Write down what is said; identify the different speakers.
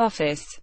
Speaker 1: office.